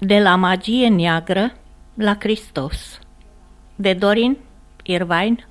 De la magie neagră la Hristos. De Dorin Irvine